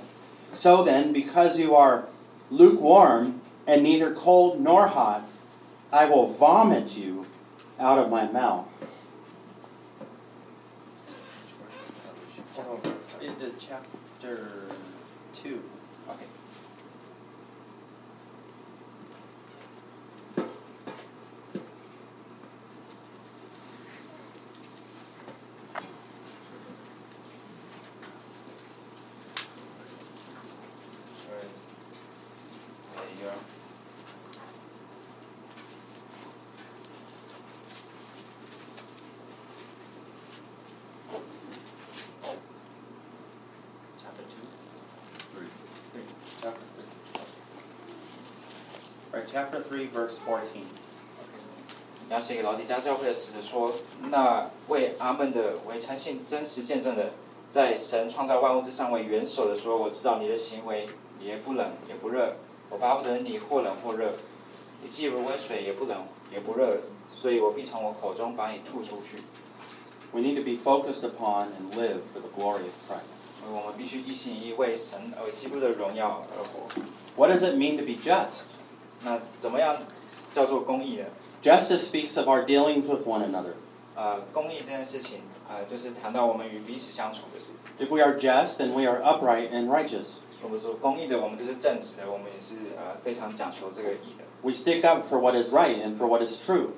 So then, because you are lukewarm and neither cold nor hot, I will vomit you out of my mouth. Chapter 2. OK。There you go. Chapter two. Three. Chapter 3. Right, chapter three, verse fourteen. 然后写给老底嘉教会的使者说：“那为阿门的、为诚信真实见证的，在神创造万物之上为元首的说，我知道你的行为，你也不冷也不热，我巴不得你或冷或热，你既如温水也不冷也不热，所以我必从我口中把你吐出去。” We need to be focused upon and live for the glory of Christ. 我们必须一心一意为神而基督的荣耀而活。What does it mean to be just? 那怎么样叫做公义呢？ Justice speaks of our dealings with one another. 呃，公义这件事情，呃，就是谈到我们与彼此相处的事。 If we are just, then we are upright and righteous. 我们说公义的，我们就是正直的，我们也是呃非常讲求这个义的。 We stick up for what is right and for what is true.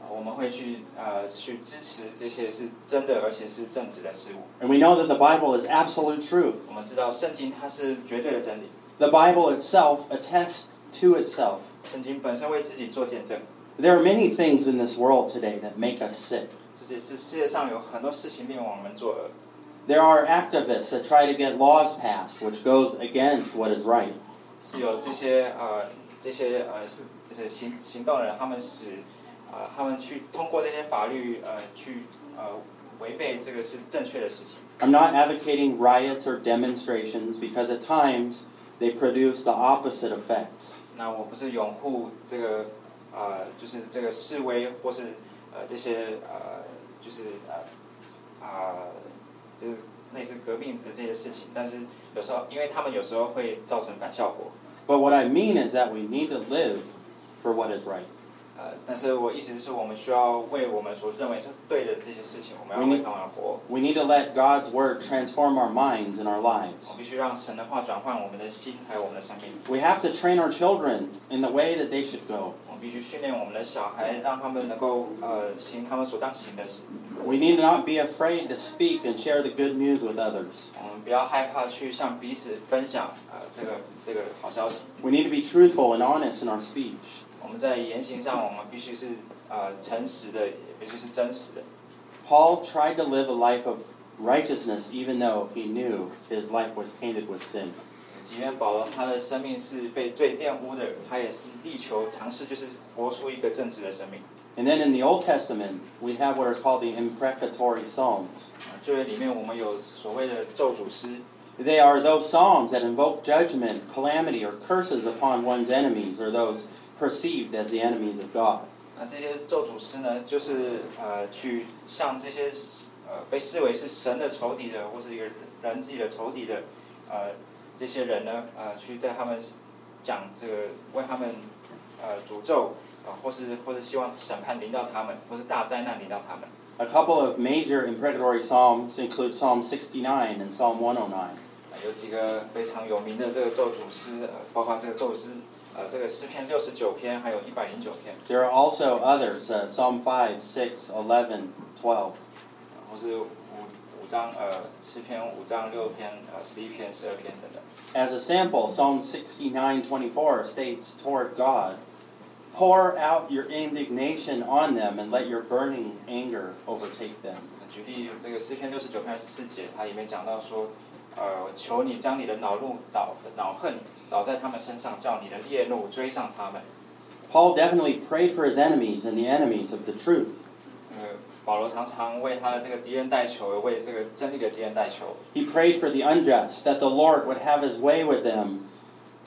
呃我们会去呃去支持这些是真的而且是正直的事物。 And we know that the Bible is absolute truth. 我们知道圣经它是绝对的真理， The Bible itself attests to itself. 圣经本身为自己做见证。 There are many things in this world today that make us sick. 这就是世界上有很多事情令我们作恶。 There are activists that try to get laws passed which goes against what is right. 是有这些呃这些呃是这些行行动人，他们使呃他们去通过这些法律呃去呃违背这个是正确的事情。 I'm not advocating riots or demonstrations because at times they produce the opposite effects. 那我不是拥护这个呃就是这个示威或是呃这些呃就是呃啊、就是类似革命的这些事情，但是有时候因为他们有时候会造成反效果。 But what I mean is that we need to live for what is right. 呃，但是我意思是我们需要为我们所认为是对的这些事情，我们要为他们而活。 We need to let God's Word transform our minds and our 我 lives. 必须让神的话转换我们的心，还有我们的生命。 We have to train our children in the way that they should go. 我们必须训练我们的小孩，让他们能够呃行他们所当行的事。 We need not be afraid to speak and share the good news with others. 我们不要害怕去向彼此分享呃这个这个好消息。 We need to be truthful and honest in our speech. 我们在言行上，我们必须是呃诚实的，也必须是真实的。 Paul tried to live a life of righteousness even though he knew his life was tainted with sin. 即便保罗他的生命是被罪玷污的，他也是力求尝试，就是活出一个正直的生命。 And then in the Old Testament, we have what are called the imprecatory psalms. 啊就业里面我们有所谓的咒诅诗， They are those psalms that invoke judgment, calamity, or curses upon one's enemies or those perceived as the enemies of God. 那这些咒诅诗呢，就是呃去向这些呃被视为是神的仇敌的，或是一个人自己的仇敌的呃这些人呢，呃去对他们讲这个为他们呃诅咒啊、呃或是或是希望审判临到他们，或是大灾难临到他们。A couple of major imprecatory psalms include Psalm 69 and Psalm 109. 呃有几个非常有名的这个咒诅诗，呃，包括这个咒诗，呃，这个诗篇六十九篇，还有一百零九篇， There are also others, uh, Psalm 5, 6, 11, 12. 呃或是五五章，呃，诗篇五章六篇，呃，十一篇、十二篇等等。 As a sample, Psalm 69:24 states toward God, "Pour out your indignation on them and let your burning anger overtake them." 举例，这个诗篇六十九篇二十四节，它里面讲到说，呃，求你将你的恼怒导恼恨 倒在他们身上，叫你的烈怒追上他们。 Paul definitely prayed for his enemies and the enemies of the truth. 呃，保罗常常为他的这个敌人代求，为这个真理的敌人代求。 He prayed for the unjust that the Lord would have his way with them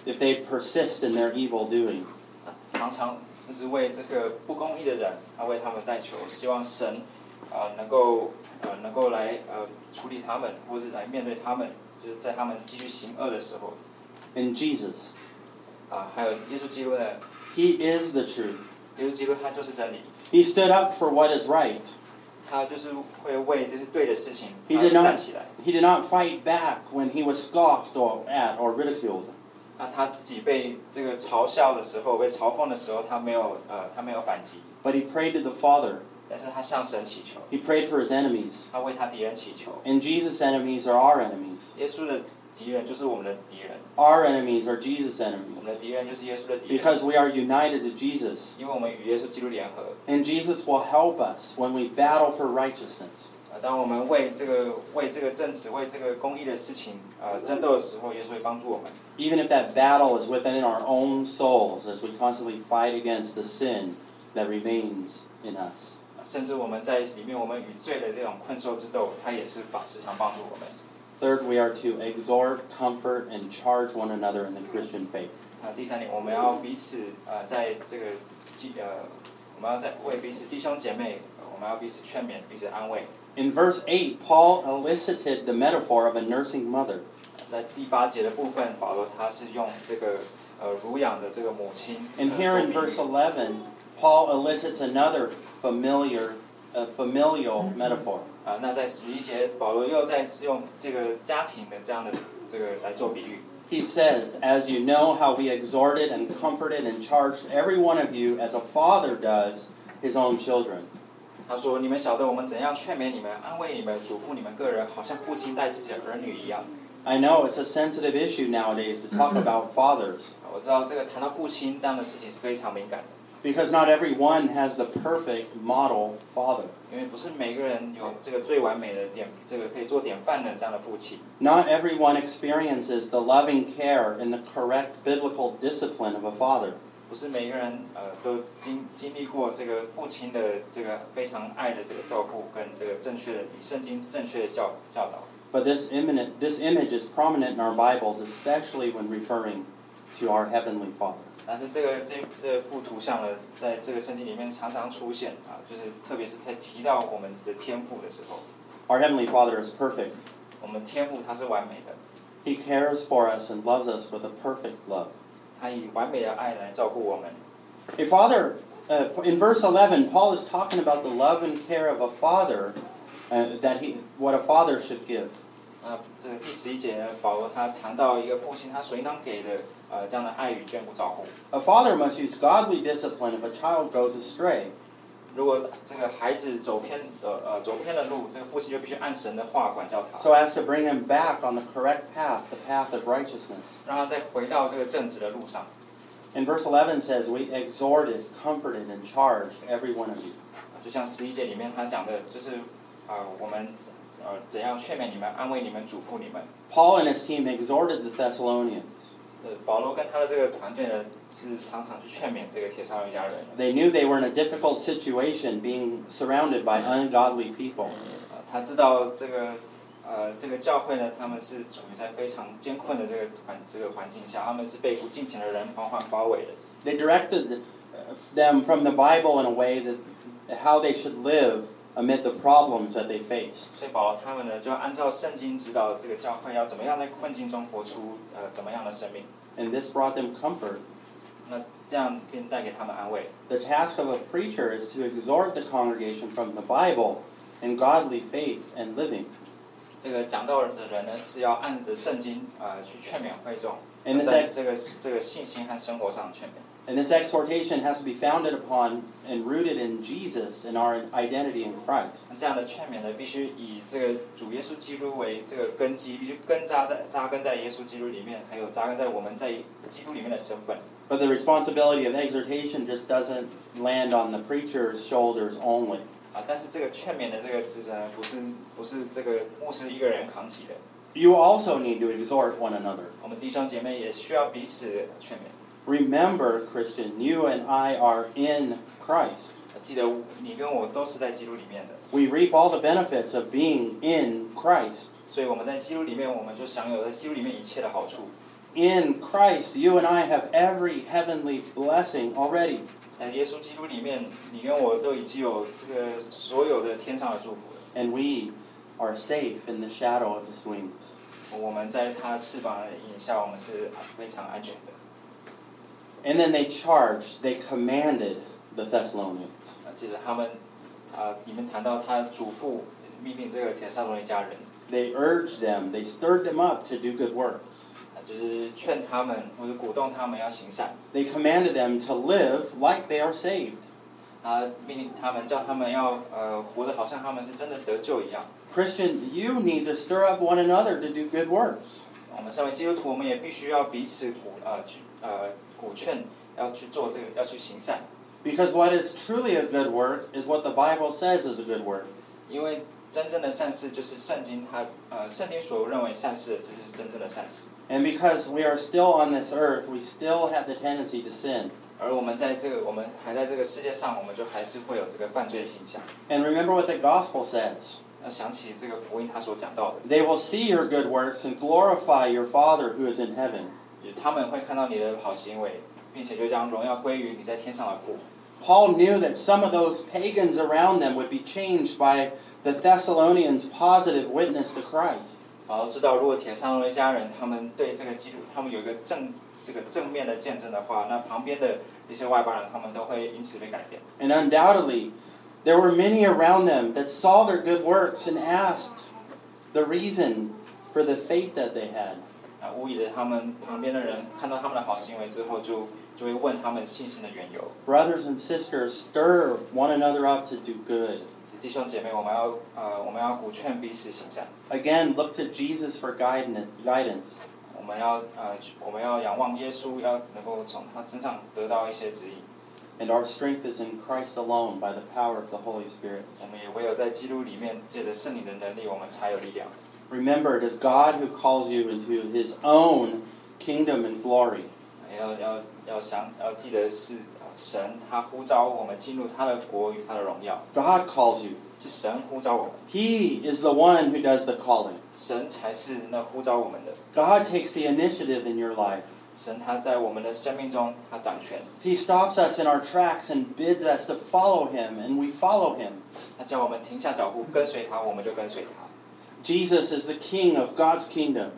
if they persist in their evil doing. 啊常常甚至为这个不公义的人，他为他们代求，希望神啊、能够呃能够来呃处理他们，或是来面对他们，就是在他们继续行恶的时候 And Jesus, 啊、还有耶稣基督呢， He is the truth. 耶稣基督他就是真理， He stood up for what is right. 他就是会为这些对的事情， He 他 did 会站 not, 起来。 he did not fight back when he was scoffed or at or ridiculed. 那他自己被这个嘲笑的时候，被嘲讽的时候，他没有呃他没有反击， But he prayed to the Father. 但是他向神祈求， He prayed for his enemies. 他为他敌人祈求。 And Jesus' enemies are our enemies. 耶稣的敌人就是我们的敌人， Our enemies are Jesus' 我们的 enemies. 敌人就是耶稣的敌人。 Because we are united to Jesus. 因为我们与耶稣基督联合， And Jesus will help us when we battle for righteousness. 啊，当我们为这个为这个正直、为这个公义的事情呃争斗的时候，耶稣会帮助我们。 Even if that battle is within our own souls as we constantly fight against the sin that remains in us. 啊甚至我们在里面，我们与罪的这种困兽之斗，他也是把时常帮助我们。 Third, we are to exhort, comfort, and charge one another in the Christian faith. 那第三点，我们要彼此呃，在这个基呃，我们要在为彼此弟兄姐妹，呃我们要彼此劝勉、彼此安慰。 In verse 8, Paul elicited the metaphor of a nursing mother. 在第八节的部分，保罗他是用这个呃乳养的这个母亲。 And 呃 here in 做比喻 verse 11, Paul elicits another familiar, uh, familial metaphor. 啊，那在十一节，保罗又再次用这个家庭的这样的这个来做比喻。 He says, As you know how we exhorted and comforted and charged every one of you as a father does his own children. 他说：“你们晓得我们怎样劝勉你们、安慰你们、嘱咐你们个人，好像父亲待自己的儿女一样。 I know it's a sensitive issue nowadays to talk about fathers 啊我知道这个谈到父亲这样的事情是非常敏感的， because not everyone has the perfect model father. 因为不是每个人有这个最完美的典，这个可以做典范的这样的父亲。 Not everyone experiences the loving care and the correct biblical discipline of a father. 不是每个人呃都经经历过这个父亲的这个非常爱的这个照顾跟这个正确的以圣经正确的教教导。 But this imminent, this image is prominent in our Bibles, especially when referring to our heavenly Father. 但是这个这这幅图像呢，在这个圣经里面常常出现啊，就是特别是在提到我们的天父的时候。Our heavenly Father is perfect. 我们天父他是完美的。He cares for us and loves us with a perfect love. 他以完美的爱来照顾我们。A father, uh, in verse eleven, Paul is talking about the love and care of a father, uh, that he what a father should give. 那这个第十一节呢，保罗他谈到一个父亲他所应当给的呃这样的爱与眷顾照顾。 A father must use godly discipline if a child goes astray. 如果这个孩子走偏走呃走偏了路，这个父亲就必须按神的话管教他， so as to bring him back on the correct path, the path of righteousness. 让他再回到这个正直的路上。 And verse 11 says, We exhorted, comforted, and charged every one of you. 就像十一节里面他讲的，就是呃我们 呃怎样劝勉你们、安慰你们、嘱咐你们。 Paul and his team exhorted the Thessalonians. 呃，保罗跟他的这个团队呢，是常常去劝勉这个铁上一家人。 They knew they were in a difficult situation being surrounded by ungodly people. 啊，他知道这个呃这个教会呢，他们是处于在非常艰困的这个环这个环境下，他们是被不敬虔的人环环包围的。 They directed uh, them from the Bible in a way that how they should live amid the problems that they faced. 所以保罗他们呢，就按照圣经指导这个教会要怎么样在困境中活出呃怎么样的生命。 And this brought them comfort. 那这样便带给他们安慰。 The task of a preacher is to exhort the congregation from the Bible and godly faith and living. 这个讲道的人呢，是要按着圣经呃去劝勉会众， And this, 在 ex- 这个这个信心和生活上劝勉。 and this exhortation has to be founded upon and rooted in Jesus and our identity in Christ. 那这样的劝勉呢，必须以这个主耶稣基督为这个根基，必须根扎在扎根在耶稣基督里面，还有扎根在我们在基督里面的身份。 But the responsibility of exhortation just doesn't land on the preacher's shoulders only. 啊，但是这个劝勉的这个职责呢，不是不是这个牧师一个人扛起的， You also need to exhort one another. 我们弟兄姐妹也需要彼此劝勉。 Remember, Christian, you and I are in Christ. 记得你跟我都是在基督里面的， We reap all the benefits of being in Christ. 所以我们在基督里面，我们就享有了基督里面一切的好处。 in Christ, you and I have every heavenly blessing already. 在耶稣基督里面，你跟我都已经有这个所有的天上的祝福了。 And we are safe in the shadow of his wings. 我们在他翅膀的影下，我们是非常安全的。 And then they charged, they commanded the Thessalonians. 啊，接着他们啊，里面谈到他嘱咐命令这个铁萨罗尼家人， They urged them, they stirred them up to do good works. 啊，就是劝他们或者鼓动他们要行善。 They commanded them to live like they are saved. 啊，命令他们叫他们要呃活得好像他们是真的得救一样。 Christian, you need to stir up one another to do good works. 我们身为基督徒，我们也必须要彼此鼓呃去呃鼓劝，要去做这个，要去行善。 Because what is truly a good work is what the Bible says is a good work. 因为真正的善事就是圣经它呃圣经所认为善事的，这就是真正的善事。 And because we are still on this earth, we still have the tendency to sin. 而我们在这个我们还在这个世界上，我们就还是会有这个犯罪的倾向。 And remember what the gospel says 要想起这个福音他所讲到的， they will see your good works and glorify your Father who is in heaven. 也他们会看到你的好行为，并且就将荣耀归于你在天上的父。 Paul knew that some of those pagans around them would be changed by the Thessalonians' positive witness to Christ. 然后知道，如果铁上罗一家人他们对这个基督，他们有一个正 这个正面的见证的话，那旁边的这些外邦人，他们都会因此被改变。 And undoubtedly, there were many around them that saw their good works and asked the reason for the faith that they had. 啊，无疑的，他们旁边的人看到他们的好行为之后就，就会问他们信心的缘由。 Brothers and sisters, stir one another up to do good. 弟兄姐妹，我们要呃，我们要鼓劝彼此行善， Again, look to Jesus for guidance. guidance. 我们要呃，去我们要仰望耶稣，要能够从他身上得到一些指引。 And our strength is in Christ alone by the power of the Holy Spirit. 我们也唯有在基督里面，借着圣灵的能力，我们才有力量。 Remember, it is God who calls you into his own kingdom and glory. 要要要想要记得是呃神他呼召我们进入他的国与他的荣耀， God calls you. 是神呼召我们， He is the one who does the calling. 神才是那呼召我们的。 God takes the initiative in your life. 神他在我们的生命中他掌权， He stops us in our tracks and bids us to follow him, and we follow him. 他叫我们停下脚步跟随他，我们就跟随他。 Jesus is the king of God's kingdom.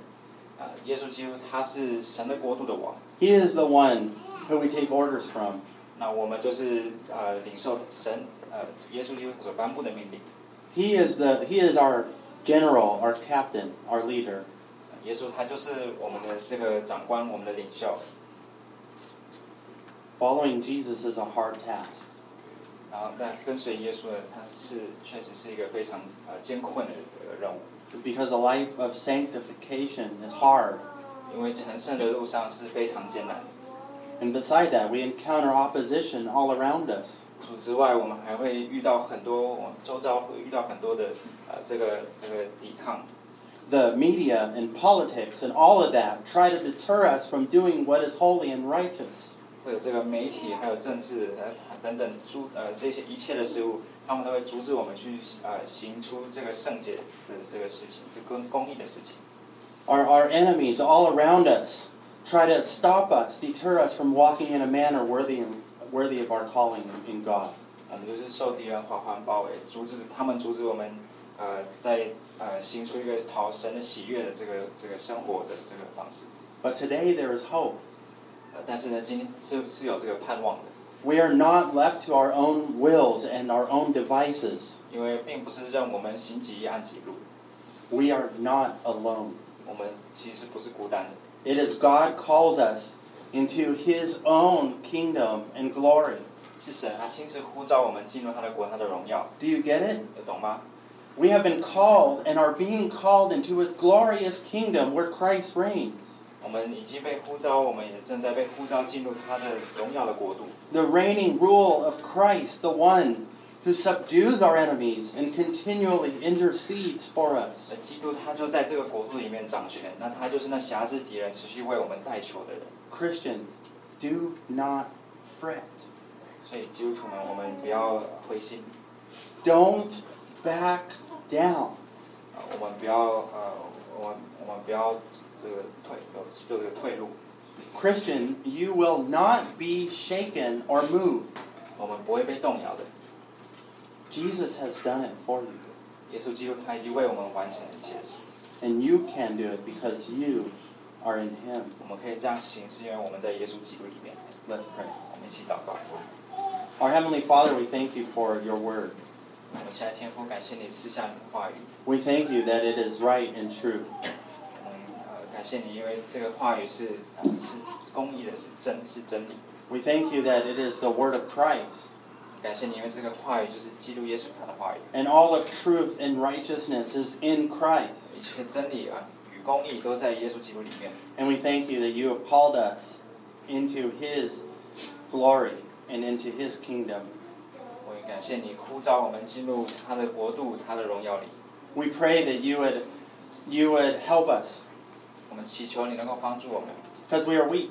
啊，耶稣基督他是神的国度的王， He is the one who we take orders from. 那我们就是呃领受神呃耶稣基督所颁布的命令。 He is the he is our general, our captain, our leader. 耶稣他就是我们的这个长官，我们的领袖。 Following Jesus is a hard task. 然后，但跟随耶稣的，他是确实是一个非常呃艰困的呃任务， Because a life of sanctification is hard. 因为成圣的路上是非常艰难的。 and beside that, we encounter opposition all around us. 除此之外，我们还会遇到很多，我们周遭会遇到很多的呃，这个这个抵抗。The media and politics and all of that try to deter us from doing what is holy and righteous. 会有这个媒体，还有政治，呃等等，诸呃这些一切的事物，他们都会阻止我们去呃行出这个圣洁的这个事情，这跟公义的事情。Our our enemies all around us try to stop us, deter us from walking in a manner worthy, worthy of our calling in God. 我们就是受敌人环环包围，阻止他们阻止我们呃在呃行出一个讨神的喜悦的这个这个生活的这个方式。 But today there is hope. 呃，但是呢，今天是是有这个盼望的， We are not left to our own wills and our own devices. 因为并不是让我们行己按己路， We are not alone. 我们其实不是孤单的。 It is God calls us into His own kingdom and glory. 是神他亲自呼召我们进入他的国，他的荣耀， Do you get it? 有懂吗？ We have been called and are being called into His glorious kingdom where Christ reigns. 我们已经被呼召，我们也正在被呼召进入他的荣耀的国度。 The reigning rule of Christ, the one who subdues our enemies and continually intercedes for us. 而基督他就在这个国度里面掌权，那他就是那辖制敌人、持续为我们代求的人。 Christian, do not fret. 所以基督徒们，我们不要灰心， Don't back down. 啊，我们不要呃，我们 我们不要这个退有就这个退路， Christian, you will not be shaken or moved. 我们不会被动摇的。 Jesus has done it for you. 耶稣基督他已经为我们完成了一切事， And you can do it because you are in Him. 我们可以这样行，是因为我们在耶稣基督里面。 Let's pray. 我们一起祷告。 Our Heavenly Father, we thank you for your word. 我们现在天父，感谢你赐下你的话语。 We thank you that it is right and true. 我们呃感谢你，因为这个话语是呃是公义的，是真是真理。 We thank you that it is the word of Christ. 感谢你，因为这个话语就是基督耶稣他的话语， And all of truth and righteousness is in Christ. 一切真理啊与公义都在耶稣基督里面。 And we thank you that you have called us into His glory and into His kingdom. 我也感谢你呼召我们进入他的国度、他的荣耀里。 We pray that you would, you would help us 我们祈求你能够帮助我们， because we are weak,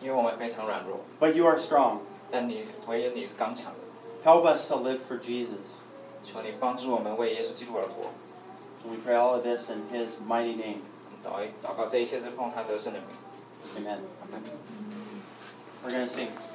因为我们非常软弱， but you are strong. 但你唯有你是刚强的。 Help us to live for Jesus. 求你帮助我们为耶稣基督而活。 And we pray all of this in His mighty name. 我们祷祷告这一切是奉他得胜的名。 Amen. 阿门 We're going to sing.